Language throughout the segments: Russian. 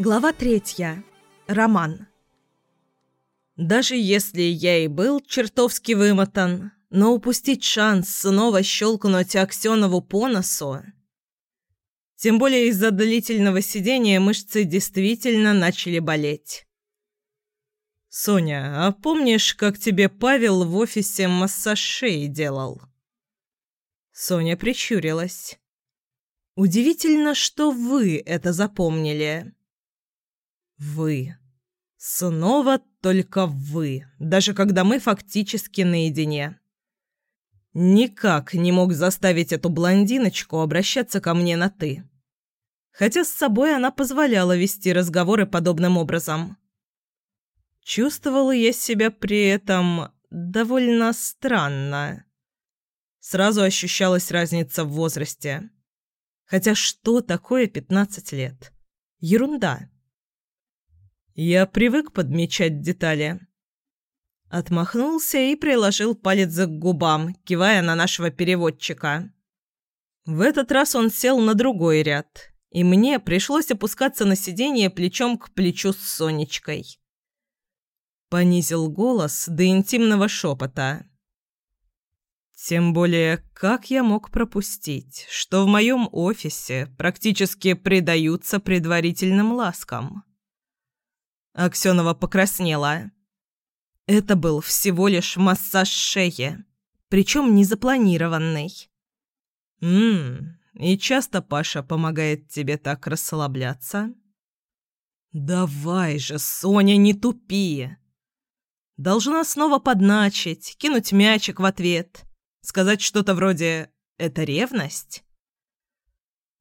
Глава третья. Роман. Даже если я и был чертовски вымотан, но упустить шанс снова щелкнуть Аксенову по носу... Тем более из-за длительного сидения мышцы действительно начали болеть. «Соня, а помнишь, как тебе Павел в офисе массаж шеи делал?» Соня прищурилась. «Удивительно, что вы это запомнили». Вы. Снова только вы, даже когда мы фактически наедине. Никак не мог заставить эту блондиночку обращаться ко мне на «ты». Хотя с собой она позволяла вести разговоры подобным образом. Чувствовала я себя при этом довольно странно. Сразу ощущалась разница в возрасте. Хотя что такое пятнадцать лет? Ерунда. Я привык подмечать детали. Отмахнулся и приложил палец к губам, кивая на нашего переводчика. В этот раз он сел на другой ряд, и мне пришлось опускаться на сиденье плечом к плечу с Сонечкой. Понизил голос до интимного шепота. Тем более, как я мог пропустить, что в моем офисе практически предаются предварительным ласкам? Аксенова покраснела. Это был всего лишь массаж шеи, причем незапланированный. «Ммм, и часто Паша помогает тебе так расслабляться?» «Давай же, Соня, не тупи!» Должна снова подначить, кинуть мячик в ответ, сказать что-то вроде «это ревность?»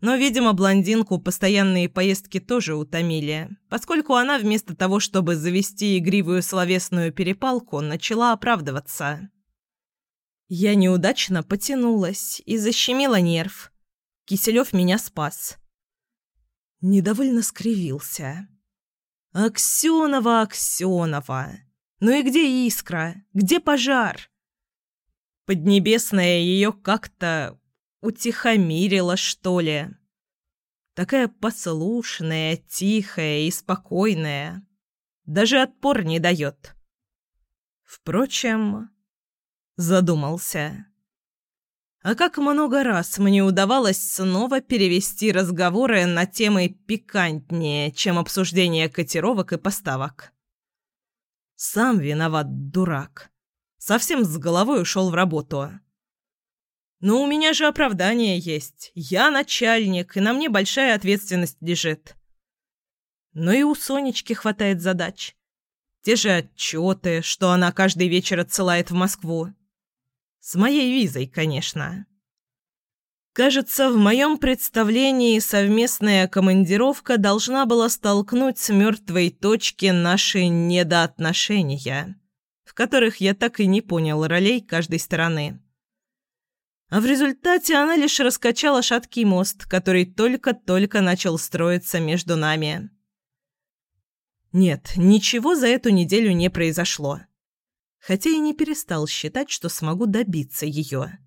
Но, видимо, блондинку постоянные поездки тоже утомили, поскольку она вместо того, чтобы завести игривую словесную перепалку, начала оправдываться. Я неудачно потянулась и защемила нерв. Киселев меня спас. Недовольно скривился. «Аксенова, Аксенова! Ну и где искра? Где пожар?» Поднебесная ее как-то утихомирила, что ли. Такая послушная, тихая и спокойная. Даже отпор не дает. Впрочем, задумался. А как много раз мне удавалось снова перевести разговоры на темы пикантнее, чем обсуждение котировок и поставок. Сам виноват, дурак. Совсем с головой ушел в работу. Но у меня же оправдание есть. Я начальник, и на мне большая ответственность лежит. Но и у Сонечки хватает задач. Те же отчеты, что она каждый вечер отсылает в Москву. С моей визой, конечно. Кажется, в моем представлении совместная командировка должна была столкнуть с мертвой точки наши недоотношения, в которых я так и не понял ролей каждой стороны. А в результате она лишь раскачала шаткий мост, который только-только начал строиться между нами. Нет, ничего за эту неделю не произошло. Хотя и не перестал считать, что смогу добиться ее.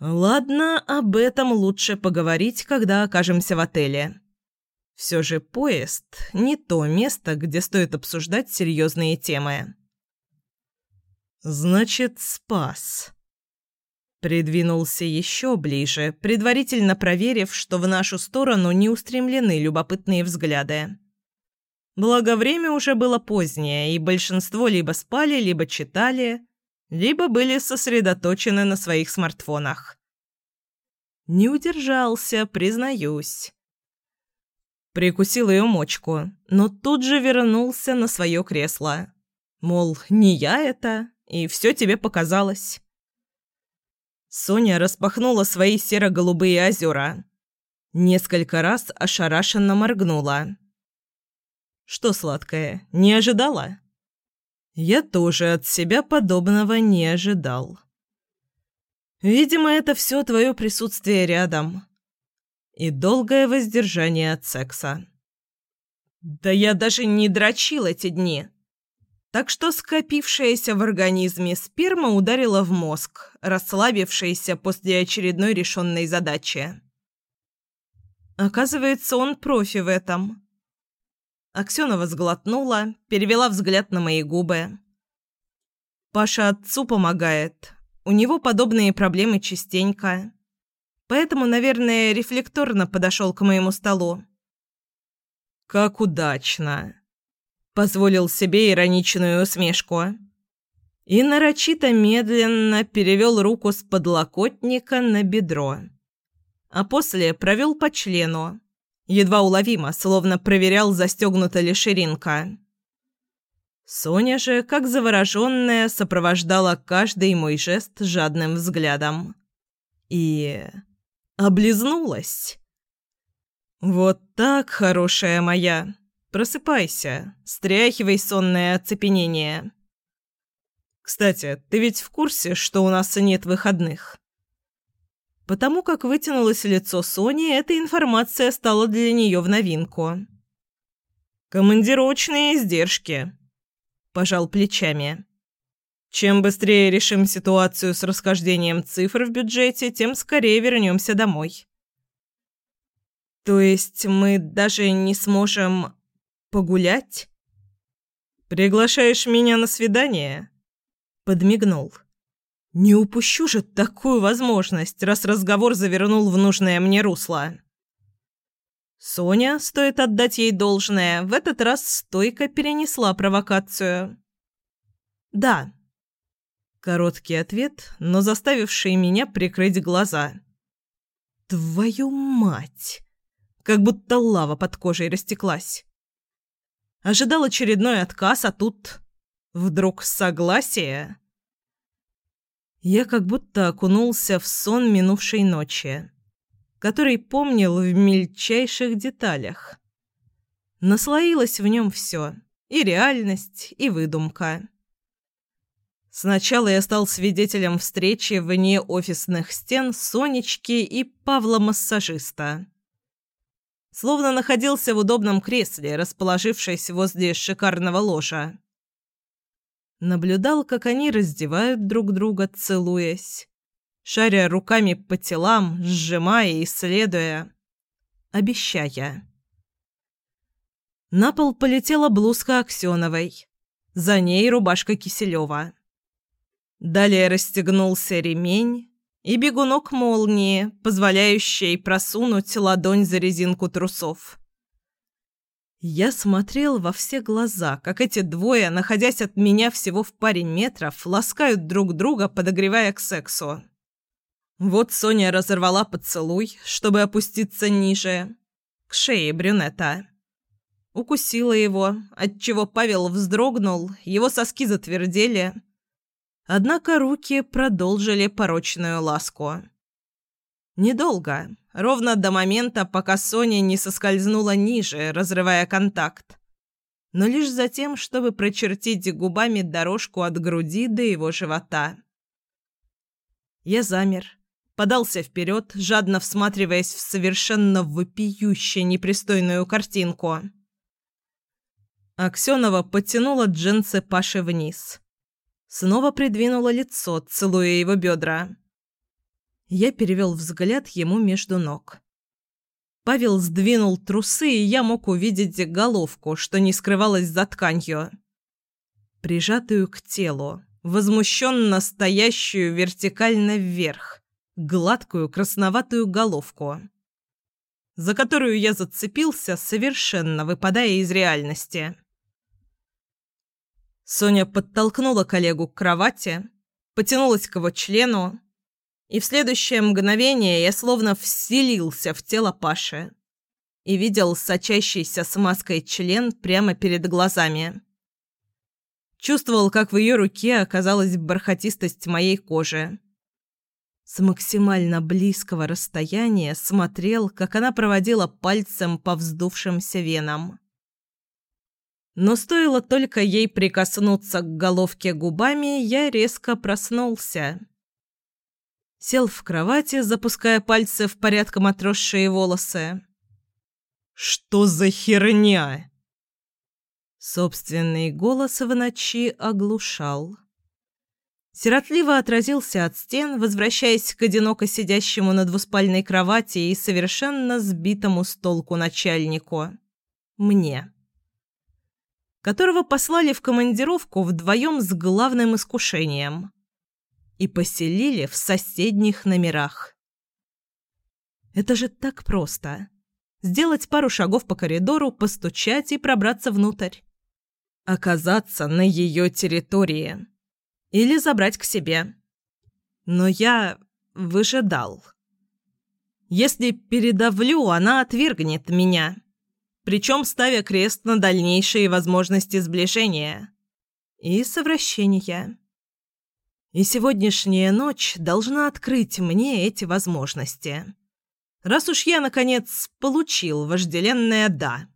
Ладно, об этом лучше поговорить, когда окажемся в отеле. Все же поезд – не то место, где стоит обсуждать серьезные темы. «Значит, спас», Придвинулся еще ближе, предварительно проверив, что в нашу сторону не устремлены любопытные взгляды. Благо, время уже было позднее, и большинство либо спали, либо читали, либо были сосредоточены на своих смартфонах. Не удержался, признаюсь. Прикусил ее мочку, но тут же вернулся на свое кресло. Мол, не я это, и все тебе показалось. Соня распахнула свои серо-голубые озера. Несколько раз ошарашенно моргнула. «Что, сладкое, не ожидала?» «Я тоже от себя подобного не ожидал». «Видимо, это все твое присутствие рядом. И долгое воздержание от секса». «Да я даже не дрочил эти дни!» Так что скопившаяся в организме сперма ударила в мозг, расслабившаяся после очередной решенной задачи. Оказывается, он профи в этом. Аксенова сглотнула, перевела взгляд на мои губы. Паша отцу помогает. У него подобные проблемы частенько. Поэтому, наверное, рефлекторно подошел к моему столу. «Как удачно!» Позволил себе ироничную усмешку. И нарочито медленно перевел руку с подлокотника на бедро. А после провел по члену. Едва уловимо, словно проверял, застегнута ли ширинка. Соня же, как завороженная, сопровождала каждый мой жест жадным взглядом. И... облизнулась. «Вот так, хорошая моя!» Просыпайся, стряхивай сонное оцепенение. Кстати, ты ведь в курсе, что у нас нет выходных? Потому как вытянулось лицо Сони, эта информация стала для нее в новинку. «Командировочные издержки», – пожал плечами. «Чем быстрее решим ситуацию с расхождением цифр в бюджете, тем скорее вернемся домой». «То есть мы даже не сможем Погулять? Приглашаешь меня на свидание? Подмигнул. Не упущу же такую возможность, раз разговор завернул в нужное мне русло. Соня, стоит отдать ей должное, в этот раз стойко перенесла провокацию. «Да». Короткий ответ, но заставивший меня прикрыть глаза. «Твою мать!» Как будто лава под кожей растеклась. Ожидал очередной отказ, а тут... Вдруг согласие? Я как будто окунулся в сон минувшей ночи, который помнил в мельчайших деталях. Наслоилось в нем все — и реальность, и выдумка. Сначала я стал свидетелем встречи вне офисных стен Сонечки и Павла-массажиста словно находился в удобном кресле, расположившись возле шикарного ложа. Наблюдал, как они раздевают друг друга, целуясь, шаря руками по телам, сжимая и исследуя, обещая. На пол полетела блузка Аксеновой, за ней рубашка Киселева. Далее расстегнулся ремень, и бегунок молнии, позволяющий просунуть ладонь за резинку трусов. Я смотрел во все глаза, как эти двое, находясь от меня всего в паре метров, ласкают друг друга, подогревая к сексу. Вот Соня разорвала поцелуй, чтобы опуститься ниже, к шее брюнета. Укусила его, отчего Павел вздрогнул, его соски затвердели – Однако руки продолжили порочную ласку. Недолго, ровно до момента, пока Соня не соскользнула ниже, разрывая контакт. Но лишь за тем, чтобы прочертить губами дорожку от груди до его живота. Я замер, подался вперед, жадно всматриваясь в совершенно вопиюще непристойную картинку. Аксенова потянула джинсы Паши вниз. Снова придвинула лицо, целуя его бедра. Я перевел взгляд ему между ног. Павел сдвинул трусы, и я мог увидеть головку, что не скрывалась за тканью. Прижатую к телу, возмущенно стоящую вертикально вверх, гладкую красноватую головку, за которую я зацепился, совершенно выпадая из реальности. Соня подтолкнула коллегу к кровати, потянулась к его члену, и в следующее мгновение я словно вселился в тело Паши и видел сочащийся смазкой член прямо перед глазами. Чувствовал, как в ее руке оказалась бархатистость моей кожи. С максимально близкого расстояния смотрел, как она проводила пальцем по вздувшимся венам. Но стоило только ей прикоснуться к головке губами, я резко проснулся. Сел в кровати, запуская пальцы в порядком отросшие волосы. «Что за херня?» Собственный голос в ночи оглушал. сиротливо отразился от стен, возвращаясь к одиноко сидящему на двуспальной кровати и совершенно сбитому с толку начальнику. Мне. Которого послали в командировку вдвоем с главным искушением. И поселили в соседних номерах. Это же так просто. Сделать пару шагов по коридору, постучать и пробраться внутрь. Оказаться на ее территории. Или забрать к себе. Но я выжидал. Если передавлю, она отвергнет меня. Причем ставя крест на дальнейшие возможности сближения и совращения. И сегодняшняя ночь должна открыть мне эти возможности раз уж я, наконец, получил вожделенное «да».